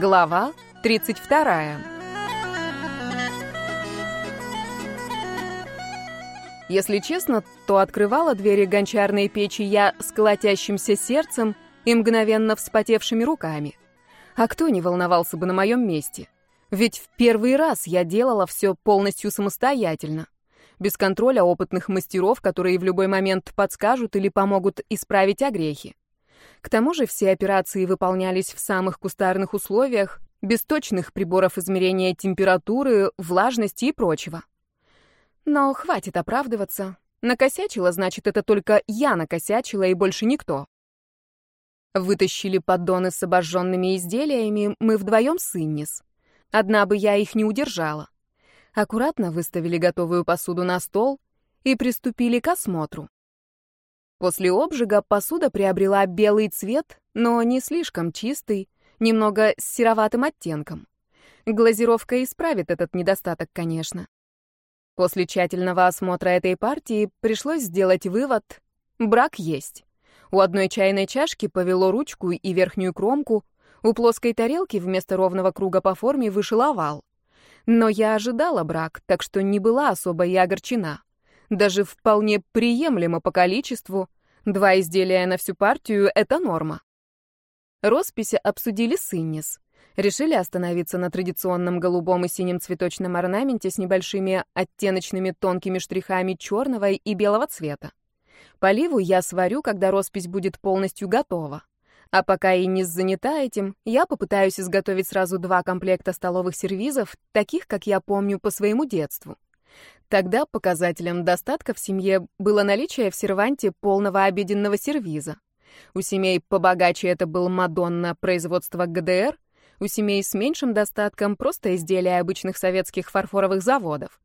Глава 32. Если честно, то открывала двери гончарной печи я с колотящимся сердцем и мгновенно вспотевшими руками. А кто не волновался бы на моем месте? Ведь в первый раз я делала все полностью самостоятельно, без контроля опытных мастеров, которые в любой момент подскажут или помогут исправить огрехи. К тому же все операции выполнялись в самых кустарных условиях, без точных приборов измерения температуры, влажности и прочего. Но хватит оправдываться. Накосячила, значит, это только я накосячила и больше никто. Вытащили поддоны с обожженными изделиями мы вдвоем с Иннис. Одна бы я их не удержала. Аккуратно выставили готовую посуду на стол и приступили к осмотру. После обжига посуда приобрела белый цвет, но не слишком чистый, немного с сероватым оттенком. Глазировка исправит этот недостаток, конечно. После тщательного осмотра этой партии пришлось сделать вывод — брак есть. У одной чайной чашки повело ручку и верхнюю кромку, у плоской тарелки вместо ровного круга по форме вышел овал. Но я ожидала брак, так что не была особо и огорчена даже вполне приемлемо по количеству. Два изделия на всю партию — это норма. Росписи обсудили с Иннис. Решили остановиться на традиционном голубом и синем цветочном орнаменте с небольшими оттеночными тонкими штрихами черного и белого цвета. Поливу я сварю, когда роспись будет полностью готова. А пока Иннис занята этим, я попытаюсь изготовить сразу два комплекта столовых сервизов, таких, как я помню по своему детству. Тогда показателем достатка в семье было наличие в серванте полного обеденного сервиза. У семей побогаче это был Мадонна производства ГДР, у семей с меньшим достатком просто изделия обычных советских фарфоровых заводов.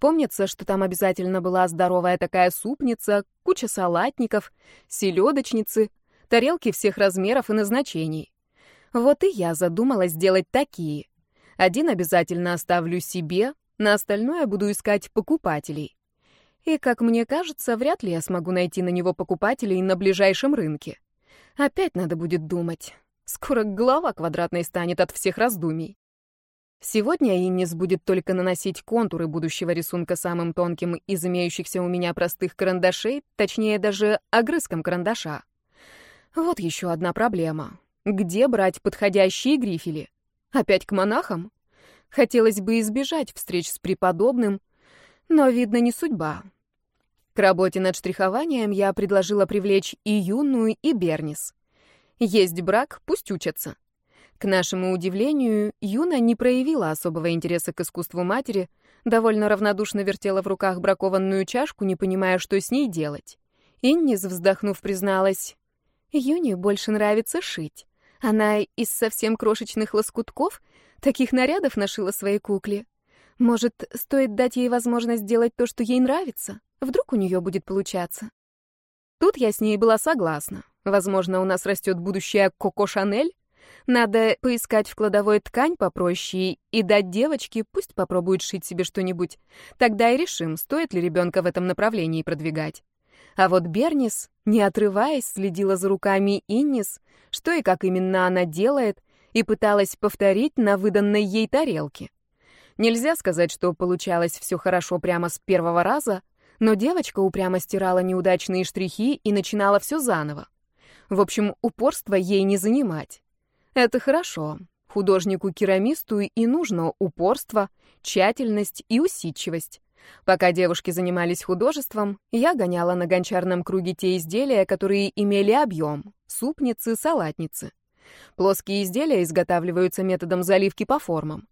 Помнится, что там обязательно была здоровая такая супница, куча салатников, селедочницы, тарелки всех размеров и назначений. Вот и я задумалась сделать такие. Один обязательно оставлю себе, на остальное буду искать покупателей. И, как мне кажется, вряд ли я смогу найти на него покупателей на ближайшем рынке. Опять надо будет думать. Скоро голова квадратной станет от всех раздумий. Сегодня Иннис будет только наносить контуры будущего рисунка самым тонким из имеющихся у меня простых карандашей, точнее даже огрызком карандаша. Вот еще одна проблема. Где брать подходящие грифели? Опять к монахам? Хотелось бы избежать встреч с преподобным, но, видно, не судьба. К работе над штрихованием я предложила привлечь и Юную, и Бернис. Есть брак, пусть учатся. К нашему удивлению, Юна не проявила особого интереса к искусству матери, довольно равнодушно вертела в руках бракованную чашку, не понимая, что с ней делать. Иннис, вздохнув, призналась, «Юне больше нравится шить. Она из совсем крошечных лоскутков Таких нарядов нашила своей кукле. Может, стоит дать ей возможность сделать то, что ей нравится? Вдруг у нее будет получаться? Тут я с ней была согласна. Возможно, у нас растет будущая Коко Шанель. Надо поискать в кладовой ткань попроще и дать девочке, пусть попробует шить себе что-нибудь. Тогда и решим, стоит ли ребенка в этом направлении продвигать. А вот Бернис, не отрываясь, следила за руками Иннис, что и как именно она делает, и пыталась повторить на выданной ей тарелке. Нельзя сказать, что получалось все хорошо прямо с первого раза, но девочка упрямо стирала неудачные штрихи и начинала все заново. В общем, упорство ей не занимать. Это хорошо. Художнику-керамисту и нужно упорство, тщательность и усидчивость. Пока девушки занимались художеством, я гоняла на гончарном круге те изделия, которые имели объем — супницы, салатницы. Плоские изделия изготавливаются методом заливки по формам.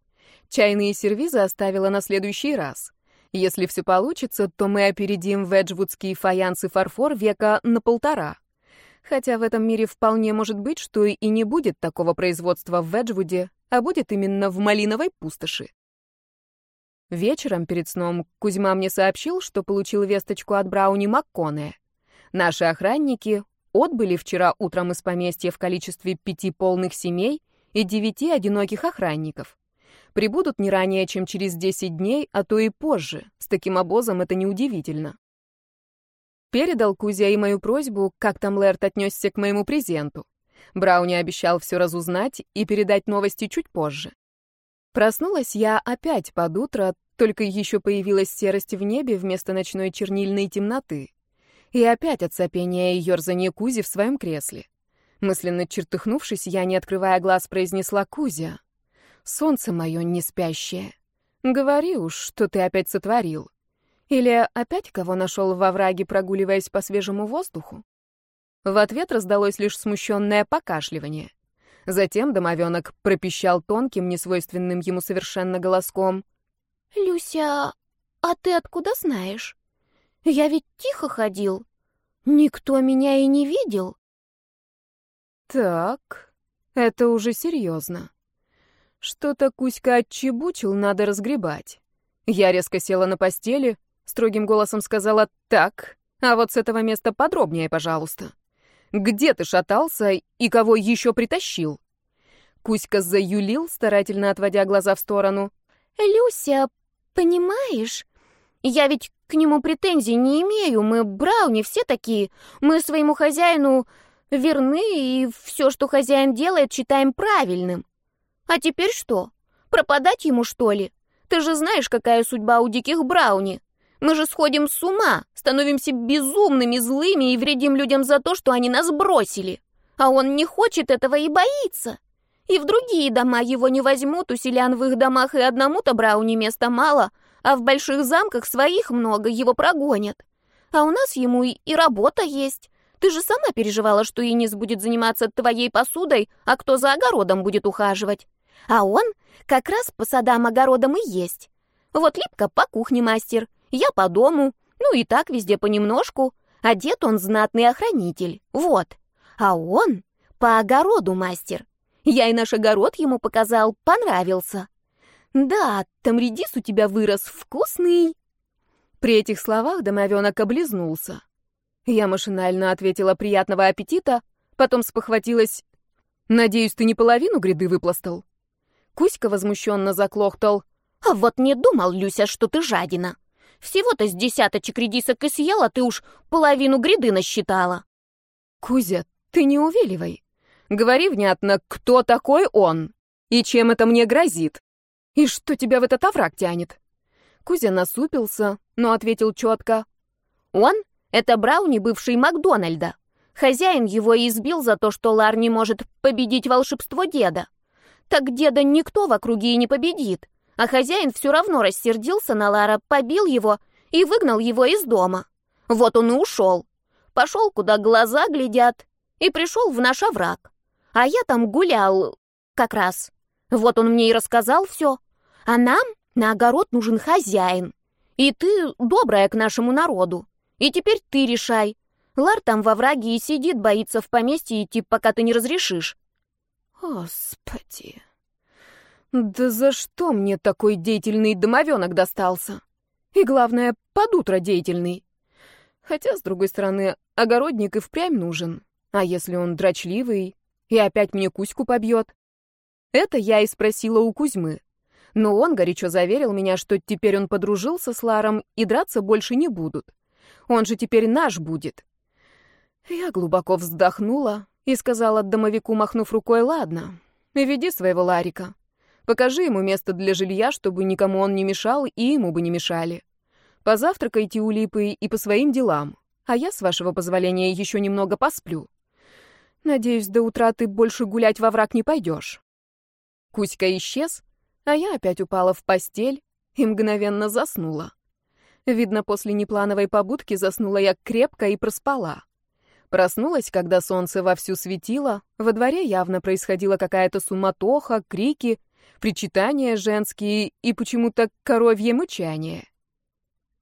Чайные сервизы оставила на следующий раз. Если все получится, то мы опередим веджвудский фаянс и фарфор века на полтора. Хотя в этом мире вполне может быть, что и не будет такого производства в Веджвуде, а будет именно в малиновой пустоши. Вечером перед сном Кузьма мне сообщил, что получил весточку от Брауни МакКоне. Наши охранники отбыли вчера утром из поместья в количестве пяти полных семей и девяти одиноких охранников. Прибудут не ранее, чем через десять дней, а то и позже. С таким обозом это неудивительно. Передал Кузя и мою просьбу, как там Лэрт отнесся к моему презенту. Брауни обещал все разузнать и передать новости чуть позже. Проснулась я опять под утро, только еще появилась серость в небе вместо ночной чернильной темноты. И опять от сопения и ерзания Кузи в своем кресле. Мысленно чертыхнувшись, я, не открывая глаз, произнесла Кузя. «Солнце мое не спящее. Говори уж, что ты опять сотворил. Или опять кого нашел во враге, прогуливаясь по свежему воздуху?» В ответ раздалось лишь смущенное покашливание. Затем домовенок пропищал тонким, несвойственным ему совершенно голоском. «Люся, а ты откуда знаешь? Я ведь тихо ходил. Никто меня и не видел». «Так, это уже серьезно. Что-то Кузька отчебучил, надо разгребать». Я резко села на постели, строгим голосом сказала «так, а вот с этого места подробнее, пожалуйста». Где ты шатался и кого еще притащил?» Кузька заюлил, старательно отводя глаза в сторону. «Люся, понимаешь, я ведь к нему претензий не имею. Мы брауни все такие. Мы своему хозяину верны, и все, что хозяин делает, считаем правильным. А теперь что? Пропадать ему, что ли? Ты же знаешь, какая судьба у диких брауни. Мы же сходим с ума, становимся безумными, злыми и вредим людям за то, что они нас бросили. А он не хочет этого и боится. И в другие дома его не возьмут, у селян в их домах и одному-то Брауни места мало, а в больших замках своих много, его прогонят. А у нас ему и, и работа есть. Ты же сама переживала, что Инис будет заниматься твоей посудой, а кто за огородом будет ухаживать. А он как раз по садам-огородам и есть. Вот Липка по кухне мастер, я по дому, ну и так везде понемножку. Одет он знатный охранитель, вот. А он по огороду мастер. Я и наш огород ему показал, понравился. Да, там редис у тебя вырос вкусный. При этих словах домовенок облизнулся. Я машинально ответила приятного аппетита, потом спохватилась. Надеюсь, ты не половину гряды выпластал? Кузька возмущенно заклохтал. А вот не думал, Люся, что ты жадина. Всего-то с десяточек редисок и съела, ты уж половину гряды насчитала. Кузя, ты не увиливай. Говори внятно, кто такой он? И чем это мне грозит? И что тебя в этот овраг тянет? Кузя насупился, но ответил четко. Он — это Брауни, бывший Макдональда. Хозяин его избил за то, что Лар не может победить волшебство деда. Так деда никто в округе и не победит. А хозяин все равно рассердился на Лара, побил его и выгнал его из дома. Вот он и ушел. Пошел, куда глаза глядят, и пришел в наш овраг. А я там гулял как раз. Вот он мне и рассказал все. А нам на огород нужен хозяин. И ты добрая к нашему народу. И теперь ты решай. Лар там во враге и сидит, боится в поместье идти, пока ты не разрешишь. Господи. Да за что мне такой деятельный домовенок достался? И главное, под утро деятельный. Хотя, с другой стороны, огородник и впрямь нужен. А если он дрочливый и опять мне Кузьку побьет? Это я и спросила у Кузьмы. Но он горячо заверил меня, что теперь он подружился с Ларом и драться больше не будут. Он же теперь наш будет. Я глубоко вздохнула и сказала домовику, махнув рукой, «Ладно, веди своего Ларика. Покажи ему место для жилья, чтобы никому он не мешал и ему бы не мешали. Позавтракайте у Липы и по своим делам, а я, с вашего позволения, еще немного посплю. Надеюсь, до утра ты больше гулять во враг не пойдешь. Кузька исчез, а я опять упала в постель и мгновенно заснула. Видно, после неплановой побудки заснула я крепко и проспала. Проснулась, когда солнце вовсю светило, во дворе явно происходила какая-то суматоха, крики, причитания женские и почему-то коровье мычание.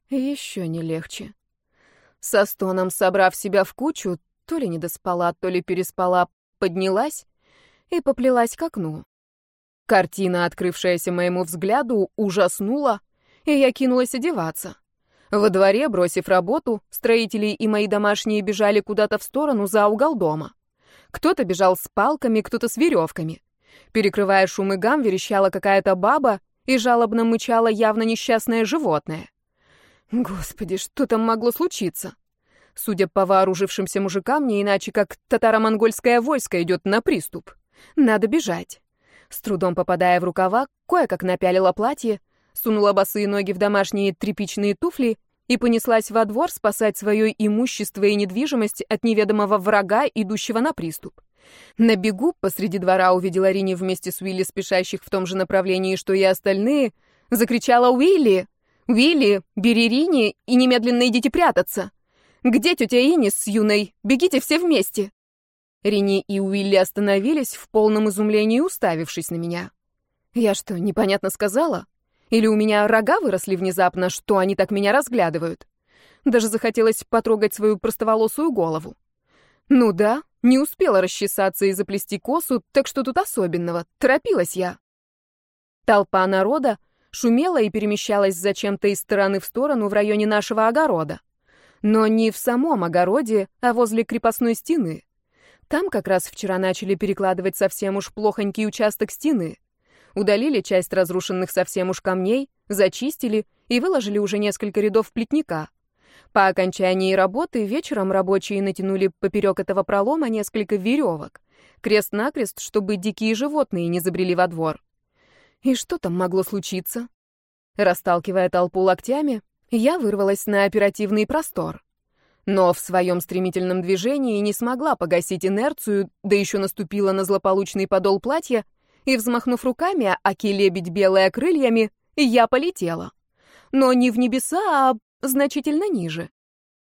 Еще не легче. Со стоном собрав себя в кучу, то ли не доспала, то ли переспала, поднялась и поплелась к окну. Картина, открывшаяся моему взгляду, ужаснула, и я кинулась одеваться. Во дворе, бросив работу, строители и мои домашние бежали куда-то в сторону за угол дома. Кто-то бежал с палками, кто-то с веревками. Перекрывая шум и гам, верещала какая-то баба и жалобно мычало явно несчастное животное. Господи, что там могло случиться? Судя по вооружившимся мужикам, не иначе как татаро-монгольское войско идет на приступ. Надо бежать. С трудом попадая в рукава, кое-как напялила платье, сунула босые ноги в домашние тряпичные туфли и понеслась во двор спасать свое имущество и недвижимость от неведомого врага, идущего на приступ. На бегу посреди двора увидела Рини вместе с Уилли, спешащих в том же направлении, что и остальные, закричала «Уилли! Уилли, бери Рини и немедленно идите прятаться!» «Где тетя Инис с юной? Бегите все вместе!» Рени и Уилли остановились в полном изумлении, уставившись на меня. Я что, непонятно сказала? Или у меня рога выросли внезапно, что они так меня разглядывают? Даже захотелось потрогать свою простоволосую голову. Ну да, не успела расчесаться и заплести косу, так что тут особенного, торопилась я. Толпа народа шумела и перемещалась зачем-то из стороны в сторону в районе нашего огорода. Но не в самом огороде, а возле крепостной стены. Там как раз вчера начали перекладывать совсем уж плохонький участок стены. Удалили часть разрушенных совсем уж камней, зачистили и выложили уже несколько рядов плетника. По окончании работы вечером рабочие натянули поперек этого пролома несколько веревок, крест-накрест, чтобы дикие животные не забрели во двор. И что там могло случиться? Расталкивая толпу локтями, я вырвалась на оперативный простор. Но в своем стремительном движении не смогла погасить инерцию, да еще наступила на злополучный подол платья, и, взмахнув руками, аки лебедь белая крыльями, я полетела. Но не в небеса, а значительно ниже.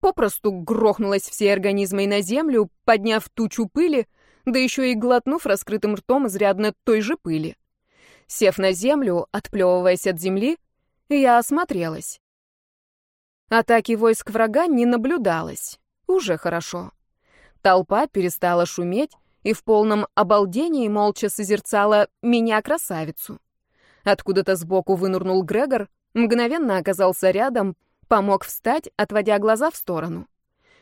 Попросту грохнулась всей организмой на землю, подняв тучу пыли, да еще и глотнув раскрытым ртом изрядно той же пыли. Сев на землю, отплевываясь от земли, я осмотрелась. Атаки войск врага не наблюдалось. Уже хорошо. Толпа перестала шуметь и в полном обалдении молча созерцала меня-красавицу. Откуда-то сбоку вынырнул Грегор, мгновенно оказался рядом, помог встать, отводя глаза в сторону.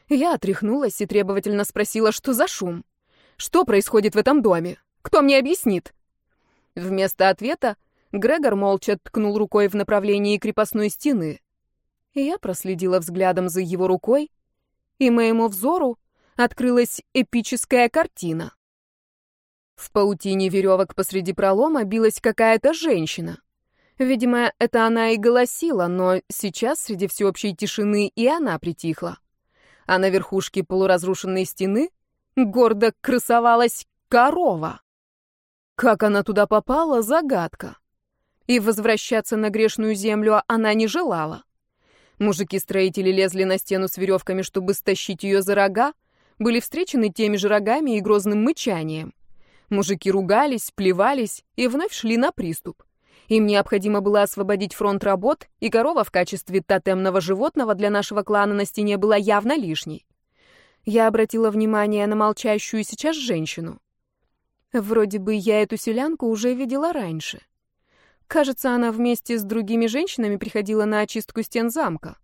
Я отряхнулась и требовательно спросила, что за шум? Что происходит в этом доме? Кто мне объяснит? Вместо ответа Грегор молча ткнул рукой в направлении крепостной стены. Я проследила взглядом за его рукой, и моему взору открылась эпическая картина. В паутине веревок посреди пролома билась какая-то женщина. Видимо, это она и голосила, но сейчас среди всеобщей тишины и она притихла. А на верхушке полуразрушенной стены гордо красовалась корова. Как она туда попала — загадка. И возвращаться на грешную землю она не желала. Мужики-строители лезли на стену с веревками, чтобы стащить ее за рога, были встречены теми же рогами и грозным мычанием. Мужики ругались, плевались и вновь шли на приступ. Им необходимо было освободить фронт работ, и корова в качестве тотемного животного для нашего клана на стене была явно лишней. Я обратила внимание на молчащую сейчас женщину. Вроде бы я эту селянку уже видела раньше. Кажется, она вместе с другими женщинами приходила на очистку стен замка.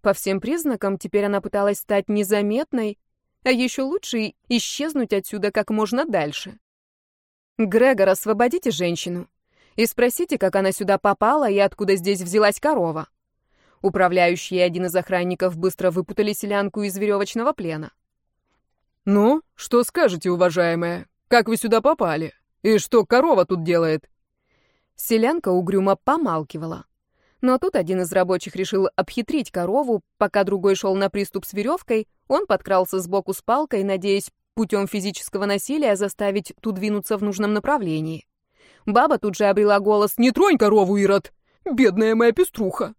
По всем признакам, теперь она пыталась стать незаметной, а еще лучше исчезнуть отсюда как можно дальше. «Грегор, освободите женщину и спросите, как она сюда попала и откуда здесь взялась корова». Управляющий и один из охранников быстро выпутали селянку из веревочного плена. «Ну, что скажете, уважаемая? Как вы сюда попали? И что корова тут делает?» Селянка угрюмо помалкивала. Но тут один из рабочих решил обхитрить корову, пока другой шел на приступ с веревкой, он подкрался сбоку с палкой, надеясь путем физического насилия заставить ту двинуться в нужном направлении. Баба тут же обрела голос «Не тронь корову, Ирод! Бедная моя пеструха!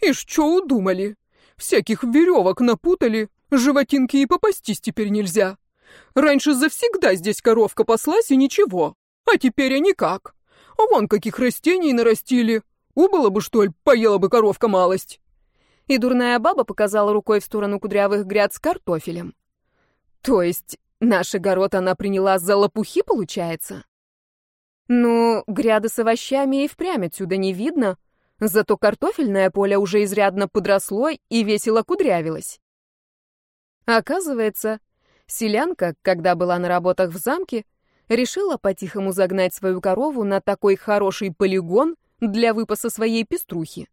Ишь, что удумали? Всяких веревок напутали, животинки и попастись теперь нельзя. Раньше завсегда здесь коровка паслась и ничего, а теперь а никак. Вон каких растений нарастили. Убыла бы, что ли, поела бы коровка малость. И дурная баба показала рукой в сторону кудрявых гряд с картофелем. То есть наш огород она приняла за лопухи, получается? Ну, гряды с овощами и впрямь отсюда не видно, зато картофельное поле уже изрядно подросло и весело кудрявилось. Оказывается, селянка, когда была на работах в замке, решила по-тихому загнать свою корову на такой хороший полигон для выпаса своей пеструхи.